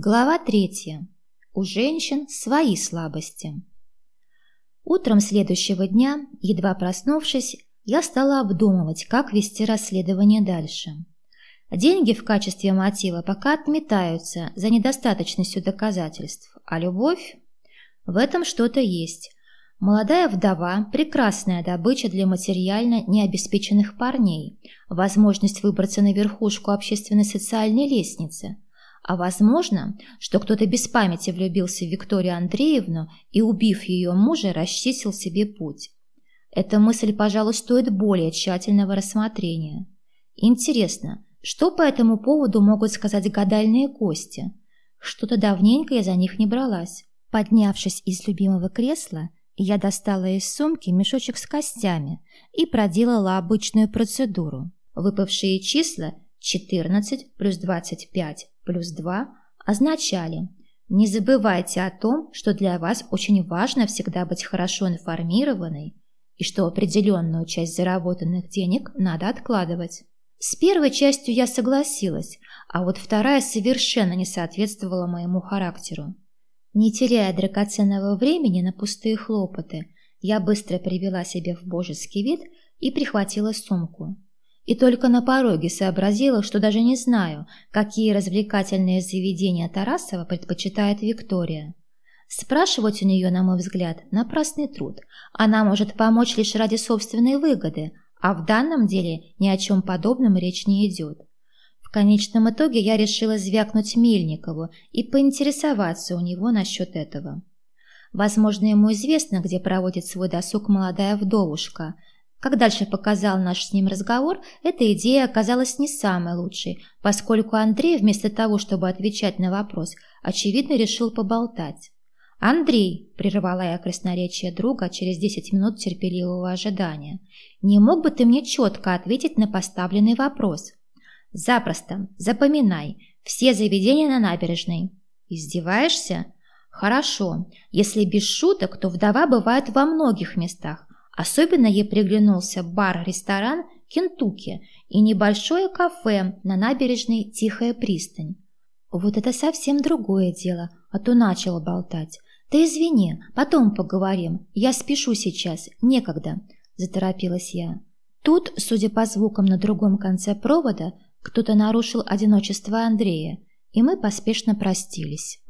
Глава третья. У женщин свои слабости. Утром следующего дня, едва проснувшись, я стала обдумывать, как вести расследование дальше. Деньги в качестве мотива пока отметаются за недостаточностью доказательств, а любовь? В этом что-то есть. Молодая вдова – прекрасная добыча для материально необеспеченных парней, возможность выбраться на верхушку общественной социальной лестницы – а возможно, что кто-то без памяти влюбился в Викторию Андреевну и, убив ее мужа, расчистил себе путь. Эта мысль, пожалуй, стоит более тщательного рассмотрения. Интересно, что по этому поводу могут сказать гадальные кости? Что-то давненько я за них не бралась. Поднявшись из любимого кресла, я достала из сумки мешочек с костями и проделала обычную процедуру. Выпавшие числа 14 плюс 25 плюс 2 означали «Не забывайте о том, что для вас очень важно всегда быть хорошо информированной и что определенную часть заработанных денег надо откладывать». С первой частью я согласилась, а вот вторая совершенно не соответствовала моему характеру. Не теряя драгоценного времени на пустые хлопоты, я быстро привела себя в божеский вид и прихватила сумку и только на пороге сообразила, что даже не знаю, какие развлекательные заведения Тарасова предпочитает Виктория. Спрашивать у нее, на мой взгляд, напрасный труд. Она может помочь лишь ради собственной выгоды, а в данном деле ни о чем подобном речь не идет. В конечном итоге я решила звякнуть Мельникову и поинтересоваться у него насчет этого. Возможно, ему известно, где проводит свой досуг молодая вдовушка – как дальше показал наш с ним разговор, эта идея оказалась не самой лучшей, поскольку Андрей вместо того, чтобы отвечать на вопрос, очевидно решил поболтать. «Андрей», – прервала я красноречие друга через десять минут терпеливого ожидания, – «не мог бы ты мне четко ответить на поставленный вопрос?» «Запросто. Запоминай. Все заведения на набережной». «Издеваешься?» «Хорошо. Если без шуток, то вдова бывает во многих местах. Особенно ей приглянулся бар-ресторан «Кентукки» и небольшое кафе на набережной «Тихая пристань». Вот это совсем другое дело, а то начала болтать. «Да извини, потом поговорим, я спешу сейчас, некогда», – заторопилась я. Тут, судя по звукам на другом конце провода, кто-то нарушил одиночество Андрея, и мы поспешно простились.